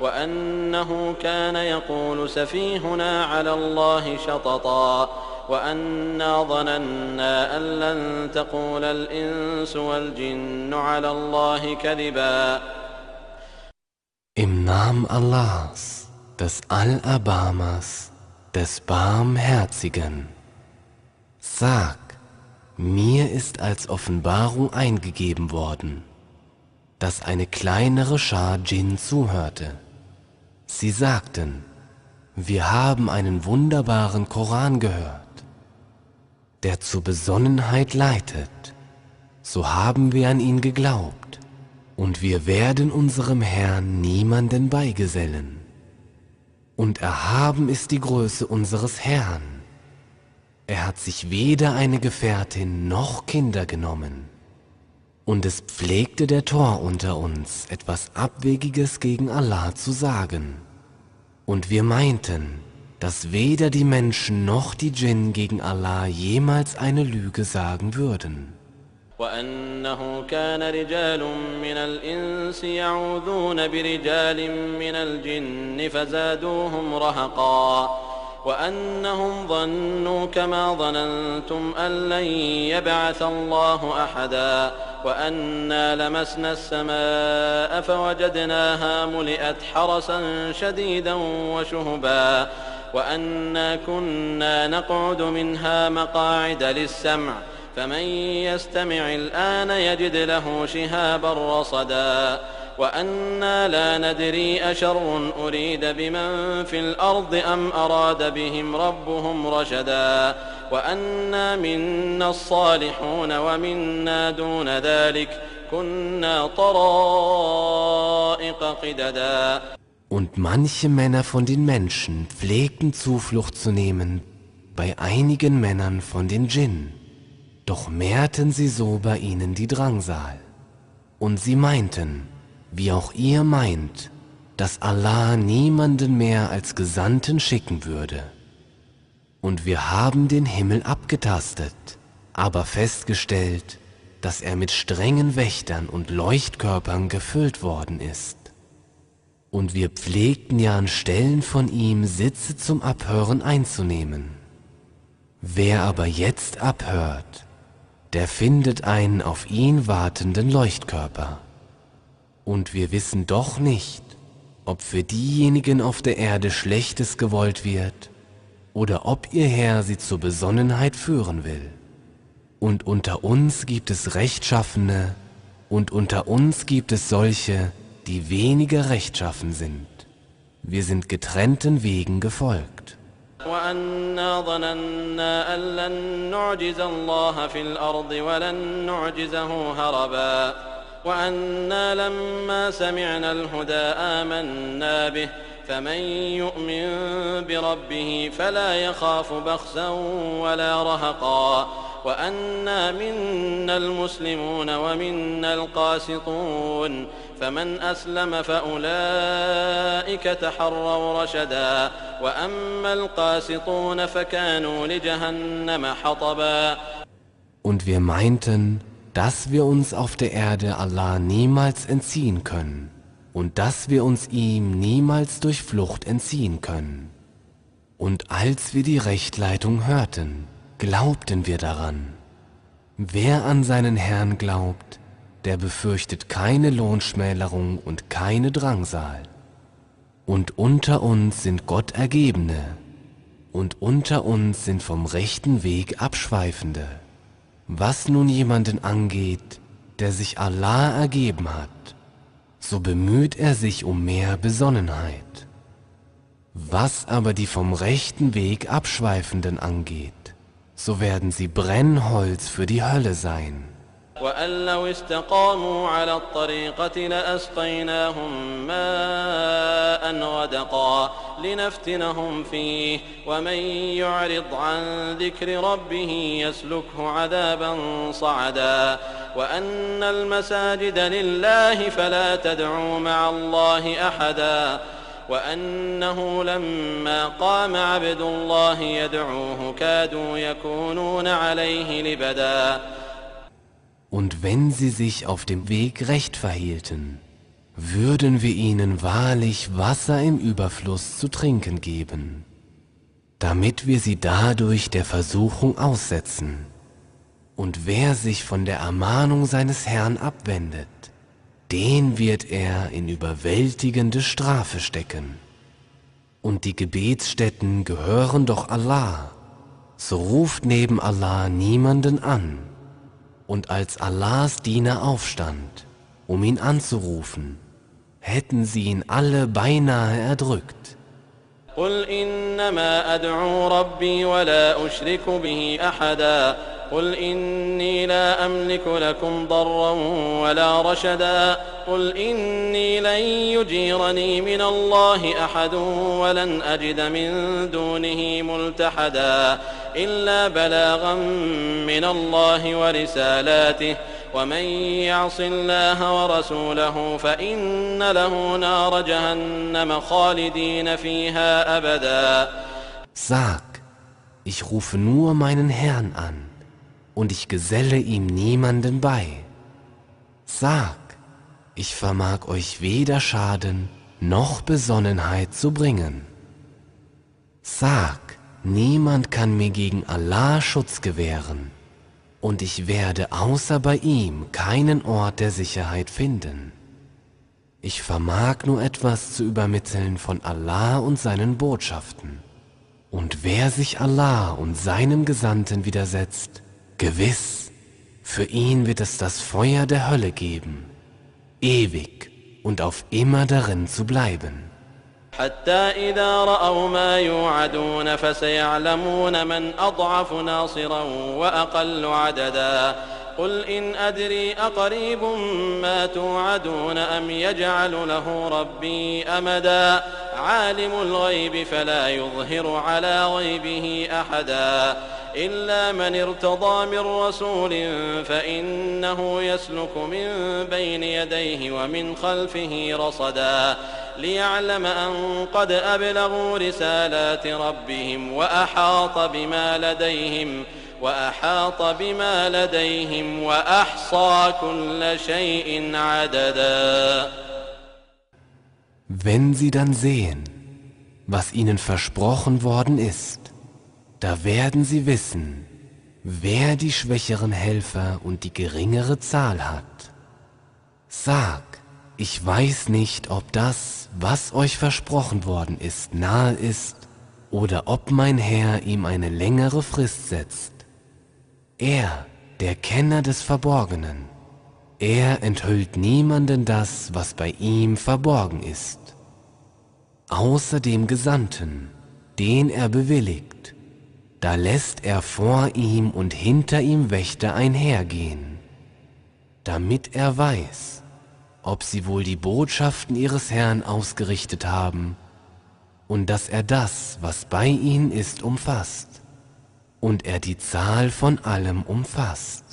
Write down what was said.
وأنه كان يقول سفيهنا على الله شططا وأنا ظننا أن لن تقول الإنس والجن على الله كذبا Im Namen Allahs, des Allerbarmers, des Barmherzigen. Sag, mir ist als Offenbarung eingegeben worden, dass eine kleinere Schar Djinn zuhörte. Sie sagten, wir haben einen wunderbaren Koran gehört, der zur Besonnenheit leitet. So haben wir an ihn geglaubt, und wir werden unserem Herrn niemanden beigesellen. Und erhaben ist die Größe unseres Herrn. Er hat sich weder eine Gefährtin noch Kinder genommen. Und es pflegte der Tor unter uns, etwas Abwegiges gegen Allah zu sagen. Und wir meinten, dass weder die Menschen noch die Djinn gegen Allah jemals eine Lüge sagen würden. وأنه كان رجال من الإنس يعوذون برجال من الجن فزادوهم رهقا وأنهم ظنوا كما ظننتم أن لن يبعث الله أحدا وأنا لمسنا السماء فوجدناها ملئت حرسا شديدا وشهبا وأنا كنا نقعد منها مقاعد للسمع فمن يستمع الآن يجد له شهابا رصدا وأنا لا ندري أشر أريد بمن في الأرض أم أراد بهم ربهم رشدا وأنا منا الصالحون ومنا دون ذلك كنا طرائق قددا Und manche Männer von den Menschen pflegten Zuflucht zu nehmen bei einigen Männern von den Djinn. Doch mehrten sie so bei ihnen die Drangsal. Und sie meinten, wie auch ihr meint, dass Allah niemanden mehr als Gesandten schicken würde. Und wir haben den Himmel abgetastet, aber festgestellt, dass er mit strengen Wächtern und Leuchtkörpern gefüllt worden ist. Und wir pflegten ja an Stellen von ihm Sitze zum Abhören einzunehmen. Wer aber jetzt abhört, der findet einen auf ihn wartenden Leuchtkörper. Und wir wissen doch nicht, ob für diejenigen auf der Erde Schlechtes gewollt wird oder ob ihr Herr sie zur Besonnenheit führen will. Und unter uns gibt es Rechtschaffene und unter uns gibt es solche, die weniger rechtschaffen sind. Wir sind getrennten Wegen gefolgt. وأنا ظننا أن لن نعجز الله في الأرض ولن نعجزه هربا وأنا لما سمعنا الهدى آمنا به فمن يؤمن بربه فلا يخاف بخسا ولا رهقا. وأنا منا المسلمون ومنا القاسطون فمن أسلم فأولئك تحروا رشدا. وأما القاسطون فكانوا لجهنم حطبا. Und wir meinten, dass wir uns auf der Erde Allah niemals entziehen können. Und dass wir uns ihm niemals durch Flucht entziehen können. Und als wir die Rechtleitung hörten, glaubten wir daran. Wer an seinen Herrn glaubt, der befürchtet keine Lohnschmälerung und keine Drangsal. Und unter uns sind Gott Ergebene, und unter uns sind vom rechten Weg Abschweifende. Was nun jemanden angeht, der sich Allah ergeben hat, so bemüht er sich um mehr Besonnenheit. Was aber die vom rechten Weg Abschweifenden angeht, so werden sie Brennholz für die Hölle sein. وأن لو استقاموا على الطريقة لأسقيناهم ماء غدقا لنفتنهم فيه ومن يعرض عن ذكر ربه يسلكه عذابا صعدا وأن المساجد لله فلا تدعوا مع الله أحدا وأنه لما قام عبد الله يدعوه كادوا يكونون عليه لبدا Und wenn sie sich auf dem Weg recht verhielten, würden wir ihnen wahrlich Wasser im Überfluss zu trinken geben, damit wir sie dadurch der Versuchung aussetzen. Und wer sich von der Ermahnung seines Herrn abwendet, den wird er in überwältigende Strafe stecken. Und die Gebetsstätten gehören doch Allah, so ruft neben Allah niemanden an. Und als Allahs Diener aufstand, um ihn anzurufen, hätten sie ihn alle beinahe erdrückt. قل إنما أدعو ربي ولا أشرك به أحدا قل إني لا أملك لكم ضرا ولا رشدا. قل إني لن يجيرني من الله أحد ولن أجد من دونه ملتحدا. إلا بلاغا من الله ورسالاته. ومن يعص الله ورسوله فإن له نار جهنم خالدين فيها أبدا. Sag, ich rufe nur meinen Herrn an. Und ich geselle ihm niemanden bei. Sag, ich vermag euch weder Schaden noch Besonnenheit zu bringen. Sag, niemand kann mir gegen Allah Schutz gewähren, und ich werde außer bei ihm keinen Ort der Sicherheit finden. Ich vermag nur etwas zu übermitteln von Allah und seinen Botschaften. Und wer sich Allah und seinem Gesandten widersetzt, gewiss, für ihn wird es das Feuer der Hölle geben ewig und auf immer darin zu bleiben. حتى إذا رأوا ما يوعدون فسيعلمون من أضعف ناصرا وأقل عددا. قل إن أدري أقريب ما توعدون أم يجعل له ربي أمدا. عالم الغيب فلا يظهر على غيبه أحدا. إلا من ارتضى من رسول فإنه يسلك من بين يديه ومن خلفه رصدا ليعلم أن قد أبلغوا رسالات ربهم وأحاط بما لديهم وأحاط بما لديهم وأحصى كل شيء عددا. Wenn sie dann sehen, was ihnen versprochen worden ist, Da werden sie wissen, wer die schwächeren Helfer und die geringere Zahl hat. Sag, ich weiß nicht, ob das, was euch versprochen worden ist, nahe ist, oder ob mein Herr ihm eine längere Frist setzt. Er, der Kenner des Verborgenen, er enthüllt niemanden das, was bei ihm verborgen ist, außer dem Gesandten, den er bewilligt da lässt er vor ihm und hinter ihm Wächter einhergehen, damit er weiß, ob sie wohl die Botschaften ihres Herrn ausgerichtet haben und dass er das, was bei ihnen ist, umfasst und er die Zahl von allem umfasst.